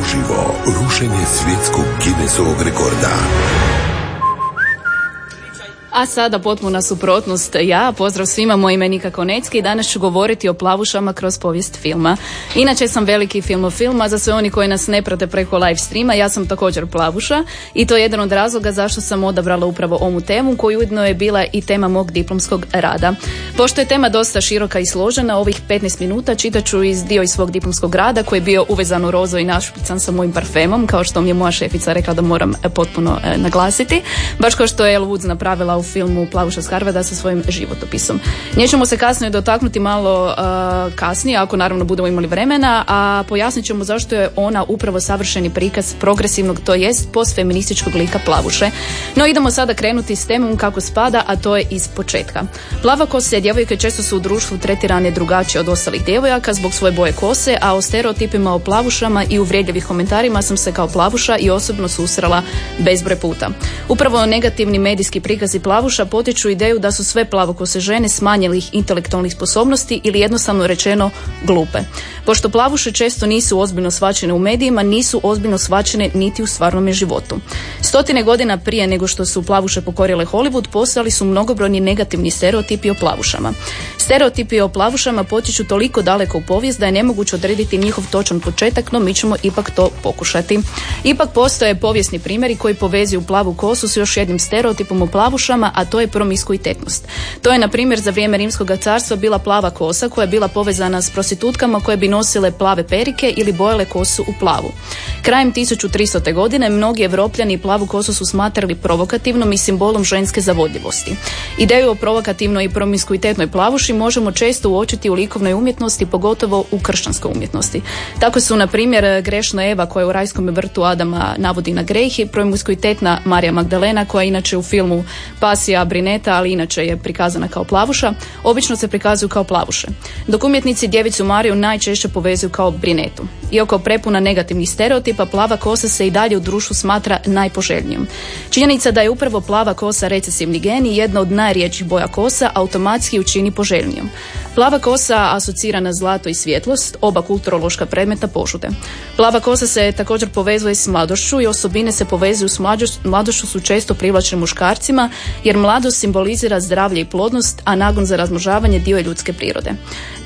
Uživo rušenje svjetskog Guinnessovog rekorda. A sada potpuna suprotnost ja, pozdrav svima, moj ime Nika Konecki i danas ću govoriti o plavušama kroz povijest filma. Inače sam veliki filmofilm, a za sve oni koji nas ne prate preko live streama, ja sam također plavuša i to je jedan od razloga zašto sam odabrala upravo ovu temu koju ujedno je bila i tema mog diplomskog rada. Pošto je tema dosta široka i složena, ovih 15 minuta čitat ću iz dio iz svog diplomskog rada koji je bio uvezan u rozo i našpican sa mojim parfemom, kao što mi je moja šefica rekla da moram e, potpuno e, naglasiti. Baš kao što je Elle Woods napravila u filmu Plavuša s Harvada sa svojim životopisom. Nje ćemo se kasnije dotaknuti malo uh, kasnije, ako naravno budemo imali vremena, a pojasnit ćemo zašto je ona upravo savršeni prikaz progresivnog, to jest postfeminističkog lika Plavuše. No idemo sada krenuti s temom kako spada, a to je iz početka. Plava kose djevojke često su u društvu tretirane drugačije od ostalih djevojaka zbog svoje boje kose, a o stereotipima o plavušama i uvredljivih komentarima sam se kao plavuša i osobno susrela bezbroj puta. Upravo negativni medijski prikazi plavuša potiču ideju da su sve plavokose žene smanjelih intelektualnih sposobnosti ili jednostavno rečeno glupe. Pošto plavuše često nisu ozbiljno svačene u medijima, nisu ozbiljno svačene niti u stvarnom životu. Stotine godina prije nego što su plavuše pokorile Hollywood, postali su mnogobrojni negativni stereotipi o plavušama. Stereotipi o plavušama potiču toliko daleko u povijest da je nemoguće odrediti njihov točan početak, no mi ćemo ipak to pokušati. Ipak postoje povijesni primjeri koji povezuju plavu kosu s još jednim stereotipom o plavušama, a to je promiskuitetnost. To je, na primjer, za vrijeme Rimskog carstva bila plava kosa koja je bila povezana s prostitutkama koje bi nosile plave perike ili bojale kosu u plavu. Krajem 1300. godine mnogi evropljani plavu kosu su smatrali provokativnom i simbolom ženske zavodljivosti. Ideju o provokativnoj i promiskuitetnoj plavuši možemo često uočiti u likovnoj umjetnosti, pogotovo u kršćanskoj umjetnosti. Tako su, na primjer, grešna Eva koja u rajskom vrtu Adama navodi na greh i promiskuitetna Marija Magdalena koja inače u filmu Pasija Brineta, ali inače je prikazana kao plavuša, obično se prikazuju kao plavuše. Dok umjetnici djevicu Mariju najčešće povezuju kao brinetu. Iako prepuna negativnih stereotipa, plava kosa se i dalje u društvu smatra najpoželjnijom. Činjenica da je upravo plava kosa recesivni gen i jedna od najrijeđih boja kosa automatski učini poželjnijom. Plava kosa asocira na zlato i svjetlost, oba kulturološka predmeta požude. Plava kosa se također povezuje s mladošću i osobine se povezuju s mladošću su često privlačne muškarcima jer mladost simbolizira zdravlje i plodnost, a nagon za razmnožavanje dio je ljudske prirode.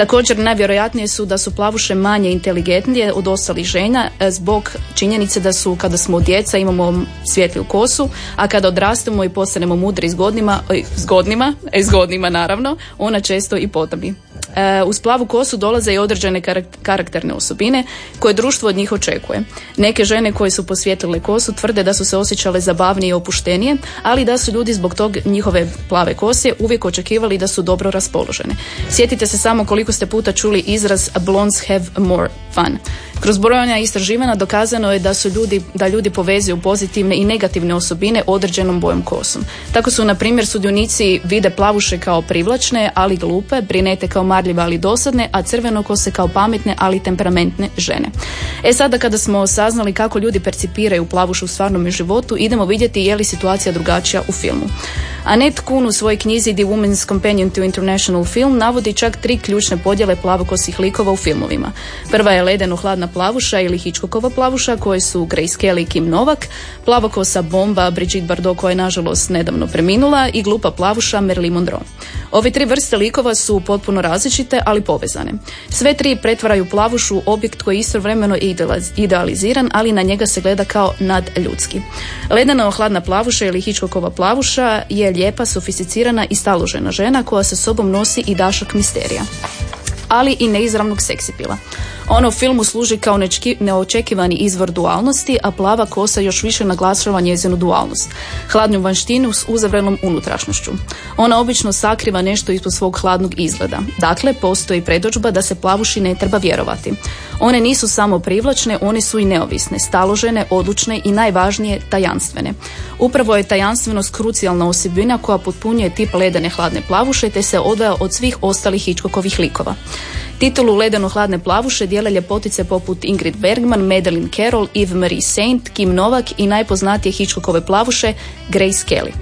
Također najvjerojatnije su da su plavuše manje inteligentnije od ostalih žena e, zbog činjenice da su kada smo djeca imamo svjetliju kosu, a kada odrastemo i postanemo mudri zgodnima, zgodnima, e, zgodnima naravno, ona često i potamni. E, uz plavu kosu dolaze i određene karakterne osobine koje društvo od njih očekuje. Neke žene koje su posvjetlile kosu tvrde da su se osjećale zabavnije i opuštenije, ali da su ljudi zbog tog njihove plave kose uvijek očekivali da su dobro raspoložene. Sjetite se samo koliko ste puta čuli izraz blondes have more fun. Kroz brojanja istraživanja dokazano je da su ljudi, da ljudi povezuju pozitivne i negativne osobine određenom bojom kosom. Tako su, na primjer, sudionici vide plavuše kao privlačne, ali glupe, brinete kao marljive, ali dosadne, a crveno kose kao pametne, ali temperamentne žene. E sada kada smo saznali kako ljudi percipiraju plavušu u stvarnom životu, idemo vidjeti je li situacija drugačija u filmu. Annette Kuhn u svojoj knjizi The Woman's Companion to International Film navodi čak tri ključne podjele plavokosih likova u filmovima. Prva je ledeno hladna plavuša ili Hitchcockova plavuša koje su Grace Kelly i Kim Novak, plavokosa bomba Brigitte Bardot koja je nažalost nedavno preminula i glupa plavuša Merlin Monroe. Ove tri vrste likova su potpuno različite, ali povezane. Sve tri pretvaraju plavušu objekt koji je istovremeno idealiziran, ali na njega se gleda kao nadljudski. Ledena hladna plavuša ili Hitchcockova plavuša je lijepa, sofisticirana i staložena žena koja sa sobom nosi i dašak misterija ali i neizravnog seksipila. Ona u filmu služi kao neočekivani izvor dualnosti, a plava kosa još više naglašava njezinu dualnost. Hladnju vanštinu s uzavrenom unutrašnjošću. Ona obično sakriva nešto ispod svog hladnog izgleda. Dakle, postoji predođba da se plavuši ne treba vjerovati. One nisu samo privlačne, one su i neovisne, staložene, odlučne i najvažnije tajanstvene. Upravo je tajanstvenost krucijalna osobina koja potpunjuje tip ledene hladne plavuše te se odvaja od svih ostalih Hitchcockovih likova. Titulu Ledeno hladne plavuše dijele ljepotice poput Ingrid Bergman, Madeline Carroll, Eve Marie Saint, Kim Novak i najpoznatije Hitchcockove plavuše Grace Kelly.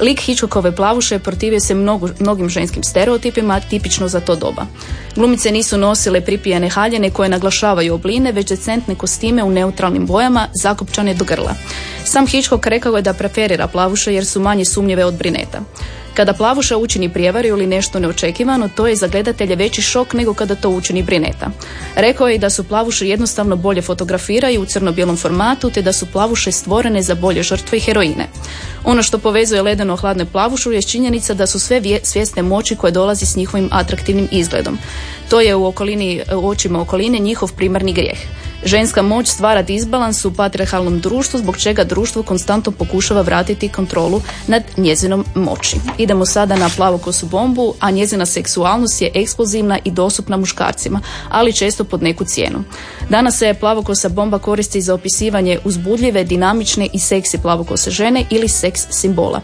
Lik Hitchcockove plavuše protivio se mnogim ženskim stereotipima, tipično za to doba. Glumice nisu nosile pripijane haljene koje naglašavaju obline, već decentne kostime u neutralnim bojama, zakopčane do grla. Sam Hitchcock rekao je da preferira plavuše jer su manje sumnjive od brineta. Kada plavuša učini prijevaru ili nešto neočekivano, to je za gledatelje veći šok nego kada to učini brineta. Rekao je da su plavuše jednostavno bolje fotografiraju u crno-bijelom formatu, te da su plavuše stvorene za bolje žrtve i heroine. Ono što povezuje ledeno hladne plavušu je činjenica da su sve svjesne moći koje dolazi s njihovim atraktivnim izgledom. To je u okolini, u očima okoline njihov primarni grijeh. Ženska moć stvara disbalans u patriarhalnom društvu zbog čega društvo konstantno pokušava vratiti kontrolu nad njezinom moći. Idemo sada na plavokosu bombu, a njezina seksualnost je eksplozivna i dostupna muškarcima, ali često pod neku cijenu. Danas se plavokosa bomba koristi za opisivanje uzbudljive, dinamične i seksi plavokose žene ili seks simbola.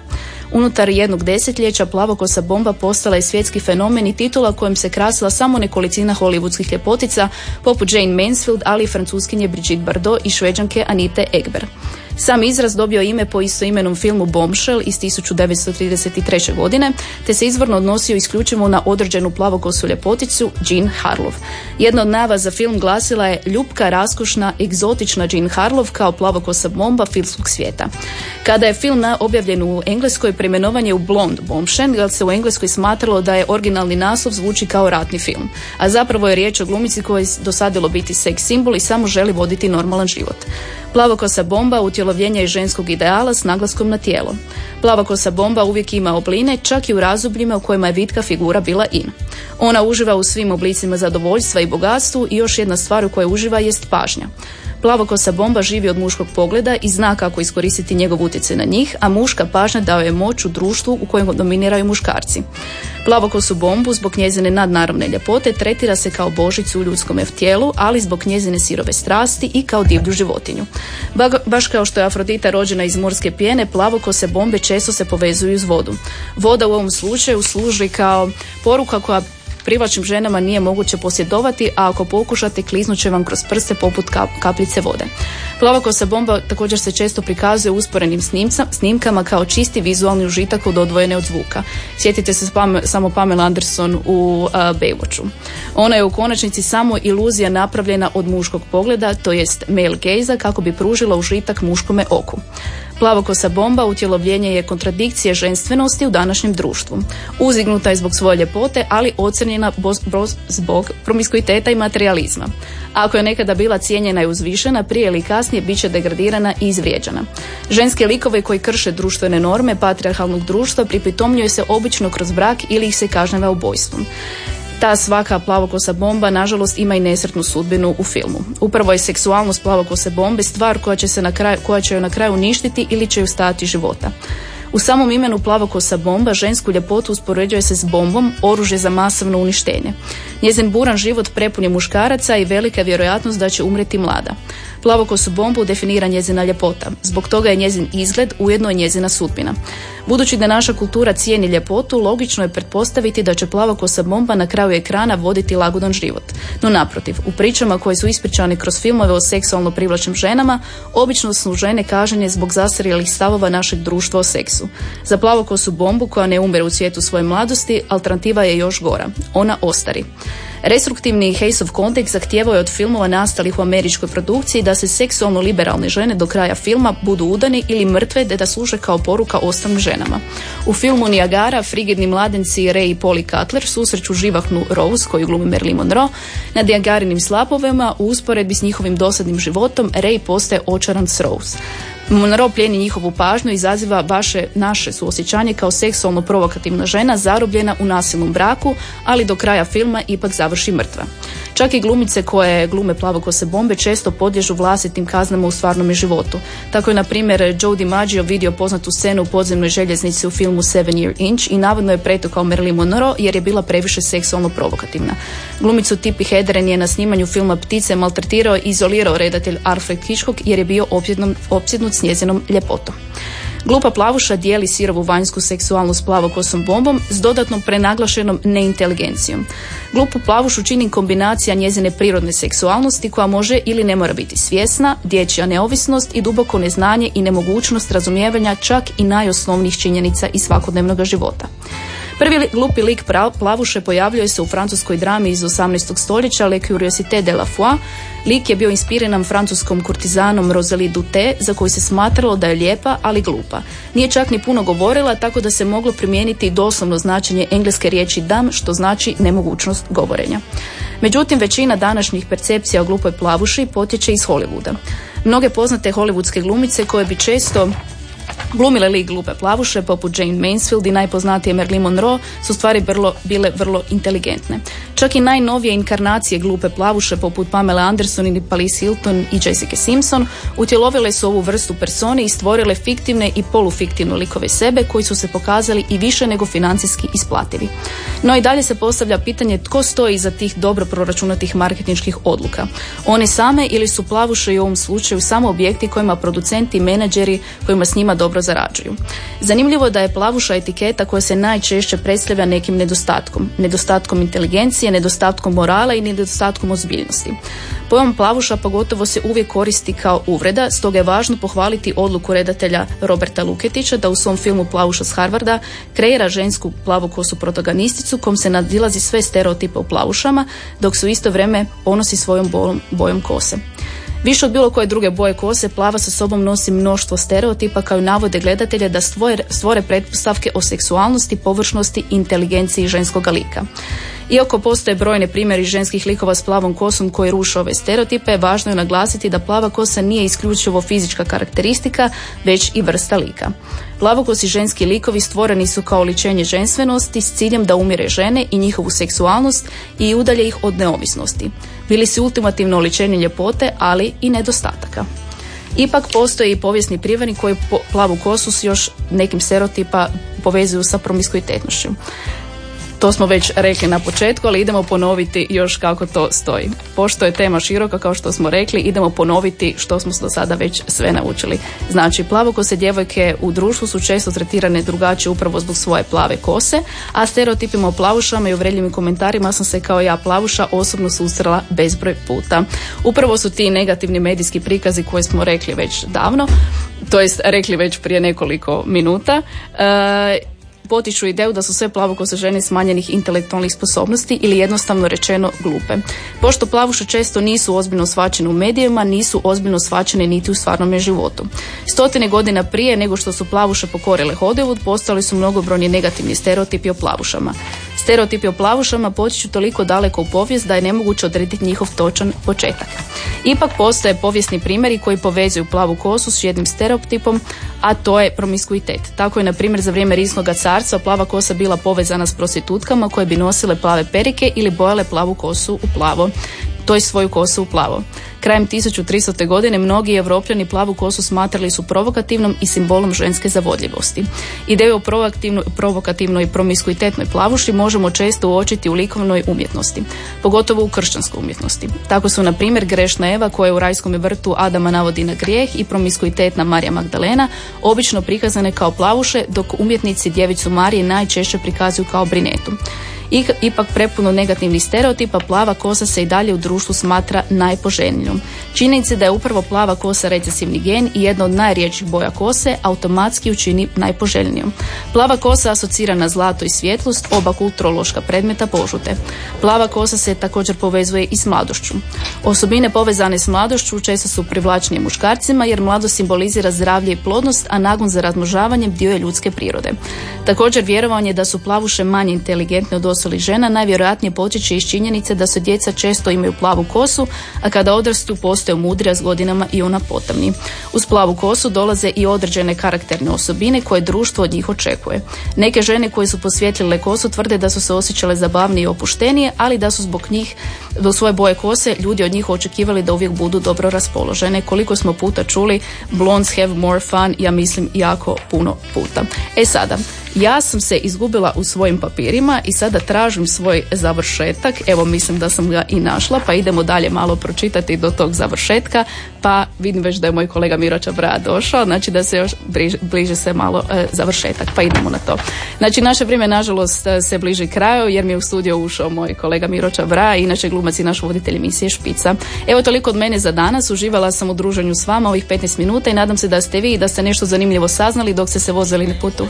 Unutar jednog desetljeća plavokosa bomba postala je svjetski fenomen i titula kojim se krasila samo nekolicina hollywoodskih ljepotica poput Jane Mansfield, ali i francuskinje Brigitte Bardot i šveđanke Anite Egber. Sam izraz dobio ime po istoimenom filmu Bombshell iz 1933. godine, te se izvorno odnosio isključivo na određenu plavokosu ljepoticu Jean Harlow. Jedna od nava za film glasila je ljubka, raskošna, egzotična Jean Harlow kao plavokosa bomba filmskog svijeta. Kada je film objavljen u Engleskoj, premenovan je u Blond Bombshell, jer se u Engleskoj smatralo da je originalni naslov zvuči kao ratni film. A zapravo je riječ o glumici koja je dosadilo biti seks simbol i samo želi voditi normalan život. Plavokosa bomba utjelovljenje je ženskog ideala s naglaskom na tijelo. Plavokosa bomba uvijek ima obline, čak i u razubljima u kojima je vitka figura bila in. Ona uživa u svim oblicima zadovoljstva i bogatstvu i još jedna stvar u kojoj uživa jest pažnja. Plavokosa bomba živi od muškog pogleda i zna kako iskoristiti njegov utjecaj na njih, a muška pažnja dao je moć u društvu u kojem dominiraju muškarci. Plavokosu bombu zbog njezine nadnaravne ljepote tretira se kao božicu u ljudskom tijelu, ali zbog njezine sirove strasti i kao divlju životinju. baš kao što je Afrodita rođena iz morske pjene, plavokose bombe često se povezuju uz vodu. Voda u ovom slučaju služi kao poruka koja privlačnim ženama nije moguće posjedovati, a ako pokušate kliznut će vam kroz prste poput kapljice vode. Plavokosa bomba također se često prikazuje usporenim snimkama kao čisti vizualni užitak od odvojene od zvuka. Sjetite se samo Pamela Anderson u uh, Baywatchu. Ona je u konačnici samo iluzija napravljena od muškog pogleda, to jest male gaze kako bi pružila užitak muškome oku. Plavokosa bomba utjelovljenje je kontradikcije ženstvenosti u današnjem društvu. Uzignuta je zbog svoje ljepote, ali ocrnjena zbog promiskuiteta i materializma. Ako je nekada bila cijenjena i uzvišena, prije ili kasnije bit će degradirana i izvrijeđana. Ženske likove koji krše društvene norme patriarhalnog društva pripitomljuju se obično kroz brak ili ih se kažnjava ubojstvom. Ta svaka plavokosa bomba nažalost ima i nesretnu sudbinu u filmu. Upravo je seksualnost plavokose bombe stvar koja će, se na kraju, koja će joj na kraju uništiti ili će ju stati života. U samom imenu plavokosa bomba žensku ljepotu uspoređuje se s bombom, oružje za masovno uništenje. Njezin buran život prepun je muškaraca i velika vjerojatnost da će umreti mlada. Plavokosu bombu definira njezina ljepota. Zbog toga je njezin izgled ujedno i njezina sudbina. Budući da naša kultura cijeni ljepotu, logično je pretpostaviti da će plavokosa bomba na kraju ekrana voditi lagodan život. No naprotiv, u pričama koje su ispričane kroz filmove o seksualno privlačnim ženama, obično su žene kažnje zbog zastarjelih stavova našeg društva o seksu. Za plavokosu bombu koja ne umre u svijetu svoje mladosti, alternativa je još gora. Ona ostari. Restruktivni of kontekst zahtijevao je od filmova nastalih u američkoj produkciji da se seksualno liberalne žene do kraja filma budu udani ili mrtve te da služe kao poruka ostalim ženama. U filmu Niagara frigidni mladenci Ray i Polly Cutler susreću živahnu Rose koju glumi Marilyn Monroe na Niagarinim slapovima u usporedbi s njihovim dosadnim životom Ray postaje očaran s Rose. Monroe plijeni njihovu pažnju i izaziva vaše, naše suosjećanje kao seksualno provokativna žena zarobljena u nasilnom braku, ali do kraja filma ipak završi mrtva. Čak i glumice koje glume plavokose bombe često podliježu vlastitim kaznama u stvarnom životu. Tako je, na primjer, Joe DiMaggio vidio poznatu scenu u podzemnoj željeznici u filmu Seven Year Inch i navodno je pretukao Marilyn Monroe jer je bila previše seksualno provokativna. Glumicu Tipi Hedren je na snimanju filma Ptice maltretirao i izolirao redatelj Alfred Hitchcock jer je bio opsjednut s njezinom ljepotom. Glupa plavuša dijeli sirovu vanjsku seksualnost plavokosom bombom s dodatnom prenaglašenom neinteligencijom. Glupu plavušu čini kombinacija njezine prirodne seksualnosti koja može ili ne mora biti svjesna, dječja neovisnost i duboko neznanje i nemogućnost razumijevanja čak i najosnovnijih činjenica iz svakodnevnog života. Prvi glupi lik plavuše pojavljuje se u francuskoj drami iz 18. stoljeća Le Curiosité de la Foi. Lik je bio inspiriran francuskom kurtizanom Rosalie Dute, za koju se smatralo da je lijepa, ali glupa. Nije čak ni puno govorila, tako da se moglo primijeniti doslovno značenje engleske riječi dam, što znači nemogućnost govorenja. Međutim, većina današnjih percepcija o glupoj plavuši potječe iz Hollywooda. Mnoge poznate hollywoodske glumice koje bi često Glumile li glupe plavuše poput Jane Mansfield i najpoznatije Marilyn Monroe su stvari vrlo, bile vrlo inteligentne. Čak i najnovije inkarnacije glupe plavuše poput Pamela Anderson ili Paris Hilton i Jessica Simpson utjelovile su ovu vrstu persone i stvorile fiktivne i polufiktivne likove sebe koji su se pokazali i više nego financijski isplativi. No i dalje se postavlja pitanje tko stoji iza tih dobro proračunatih marketinških odluka. One same ili su plavuše i u ovom slučaju samo objekti kojima producenti i menadžeri kojima s njima dobro zarađuju. Zanimljivo da je plavuša etiketa koja se najčešće predstavlja nekim nedostatkom. Nedostatkom inteligencije, nedostatkom morala i nedostatkom ozbiljnosti. Pojam plavuša pogotovo se uvijek koristi kao uvreda, stoga je važno pohvaliti odluku redatelja Roberta Luketića da u svom filmu Plavuša s Harvarda kreira žensku plavu kosu protagonisticu kom se nadilazi sve stereotipe u plavušama, dok su isto vrijeme ponosi svojom bojom kose. Više od bilo koje druge boje kose, plava sa sobom nosi mnoštvo stereotipa kao i navode gledatelja da stvore, stvore pretpostavke o seksualnosti, površnosti inteligenciji ženskog lika. Iako postoje brojne primjeri ženskih likova s plavom kosom koji ruše ove stereotipe, važno je naglasiti da plava kosa nije isključivo fizička karakteristika, već i vrsta lika. Plavokosi ženski likovi stvoreni su kao ličenje ženstvenosti s ciljem da umire žene i njihovu seksualnost i udalje ih od neovisnosti. Bili su ultimativno ličenje ljepote, ali i nedostataka. Ipak postoji i povijesni privani koji plavu kosu s još nekim stereotipa povezuju sa promiskuitetnošću. To smo već rekli na početku, ali idemo ponoviti još kako to stoji. Pošto je tema široka, kao što smo rekli, idemo ponoviti što smo do sada već sve naučili. Znači, plavokose djevojke u društvu su često tretirane drugačije upravo zbog svoje plave kose, a stereotipima o plavušama i uvredljivim komentarima sam se kao ja plavuša osobno susrela bezbroj puta. Upravo su ti negativni medijski prikazi koje smo rekli već davno, to jest rekli već prije nekoliko minuta. E, potiču ideju da su sve plavokose žene smanjenih intelektualnih sposobnosti ili jednostavno rečeno glupe. Pošto plavuše često nisu ozbiljno svačene u medijima, nisu ozbiljno svačene niti u stvarnom životu. Stotine godina prije nego što su plavuše pokorile Hollywood, postali su mnogobrojni negativni stereotipi o plavušama. Stereotipi o plavušama potiču toliko daleko u povijest da je nemoguće odrediti njihov točan početak. Ipak postoje povijesni primjeri koji povezuju plavu kosu s jednim stereotipom, a to je promiskuitet. Tako je, na primjer, za vrijeme Rimskog carstva plava kosa bila povezana s prostitutkama koje bi nosile plave perike ili bojale plavu kosu u plavo to je svoju kosu u plavo. Krajem 1300. godine mnogi evropljani plavu kosu smatrali su provokativnom i simbolom ženske zavodljivosti. Ideju o provokativnoj i promiskuitetnoj plavuši možemo često uočiti u likovnoj umjetnosti, pogotovo u kršćanskoj umjetnosti. Tako su, na primjer, grešna Eva koja u rajskom vrtu Adama navodi na grijeh i promiskuitetna Marija Magdalena obično prikazane kao plavuše, dok umjetnici djevicu Marije najčešće prikazuju kao brinetu. Ipak prepuno negativnih stereotipa plava kosa se i dalje u društvu smatra najpoželjnijom. Činjenica da je upravo plava kosa recesivni gen i jedna od najrijeđih boja kose automatski učini najpoželjnijom. Plava kosa asocira na zlato i svjetlost, oba kulturološka predmeta požute. Plava kosa se također povezuje i s mladošću. Osobine povezane s mladošću često su privlačnije muškarcima jer mlado simbolizira zdravlje i plodnost, a nagon za razmnožavanjem dio je ljudske prirode. Također vjerovanje da su plavuše manje inteligentne od ostalih žena najvjerojatnije potječe iz činjenice da se djeca često imaju plavu kosu, a kada odrastu postaju mudrija s godinama i ona potamni. Uz plavu kosu dolaze i određene karakterne osobine koje društvo od njih očekuje. Neke žene koje su posvjetlile kosu tvrde da su se osjećale zabavnije i opuštenije, ali da su zbog njih do svoje boje kose ljudi od njih očekivali da uvijek budu dobro raspoložene. Koliko smo puta čuli blondes have more fun, ja mislim jako puno puta. E sada, Ja sam se izgubila u svojim papirima i sada tražim svoj završetak. Evo mislim da sam ga i našla, pa idemo dalje malo pročitati do tog završetka. Pa vidim već da je moj kolega Miro Čabra došao, znači da se još bliže, se malo e, završetak. Pa idemo na to. Znači naše vrijeme nažalost e, se bliži kraju jer mi je u studio ušao moj kolega Miro Čabra, inače glumac i naš voditelj emisije Špica. Evo toliko od mene za danas. Uživala sam u druženju s vama ovih 15 minuta i nadam se da ste vi i da ste nešto zanimljivo saznali dok ste se vozili na putu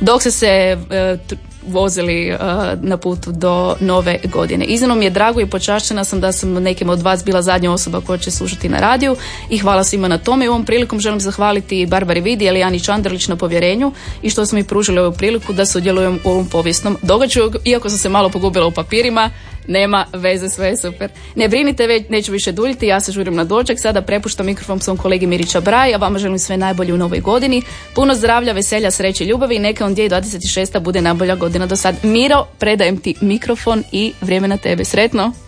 dok ste se e, vozili e, na putu do nove godine. Iznimno mi je drago i počašćena sam da sam nekim od vas bila zadnja osoba koja će slušati na radiju i hvala svima na tome i ovom prilikom želim zahvaliti Barbari Vidi Elijani Čandrlić na povjerenju i što su mi pružili ovu priliku da sudjelujem u ovom povijesnom događaju, iako sam se malo pogubila u papirima, nema veze, sve je super. Ne brinite, već neću više duljiti, ja se žurim na doček, sada prepuštam mikrofon svom kolegi Mirića Braj, a vama želim sve najbolje u novoj godini. Puno zdravlja, veselja, sreće i ljubavi i neka on 2026. bude najbolja godina do sad. Miro, predajem ti mikrofon i vrijeme na tebe. Sretno!